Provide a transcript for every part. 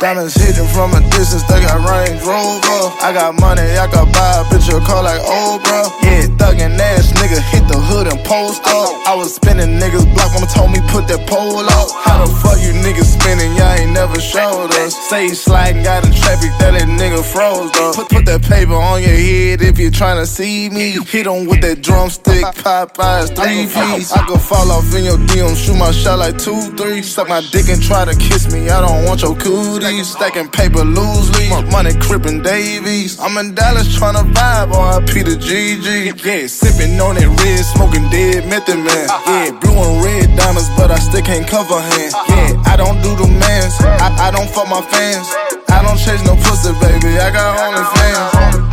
Diamonds hitting from a distance, they got Range Rover. I got money, I could buy a bitch a car like Oprah. Yeah, thuggin' ass nigga hit the hood and post up. I was spinning niggas block, mama told me put that pole up. How the fuck you? Showed us. Say you sliding, got in traffic, that that nigga froze up. Put, put that paper on your head if you tryna see me. Hit on with that drumstick, Popeyes, three piece. I could fall off in your DM, shoot my shot like two, three. Suck my dick and try to kiss me. I don't want your cooties. Stacking paper loosely, money crippin' Davies. I'm in Dallas tryna vibe, RIP to GG. Yeah, sippin' on that red, smoking dead method man. Yeah, blue and red diamonds, but I still can't cover hands. Yeah, I don't do the mans, I, I don't fuck my fans. I don't chase no pussy, baby. I got OnlyFans.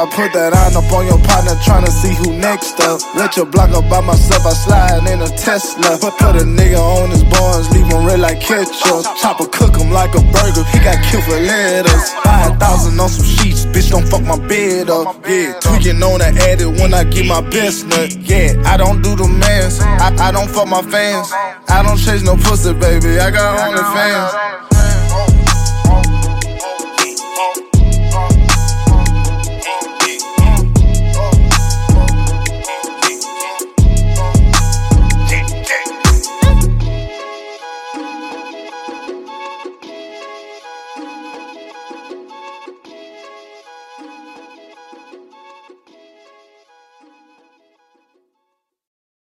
I put that on up on your partner, tryna see who next up. Let your block up by myself, I slide in a Tesla. Put, a nigga on his bones, leave him red like ketchup. Chopper cook him like a burger, he got killed for letters. Buy a thousand on some sheets, bitch, don't fuck my bed up. Yeah, tweaking on the edit when I get my best nut. Yeah, I don't do the mans, I, I don't fuck my fans. I don't chase no pussy, baby, I got OnlyFans.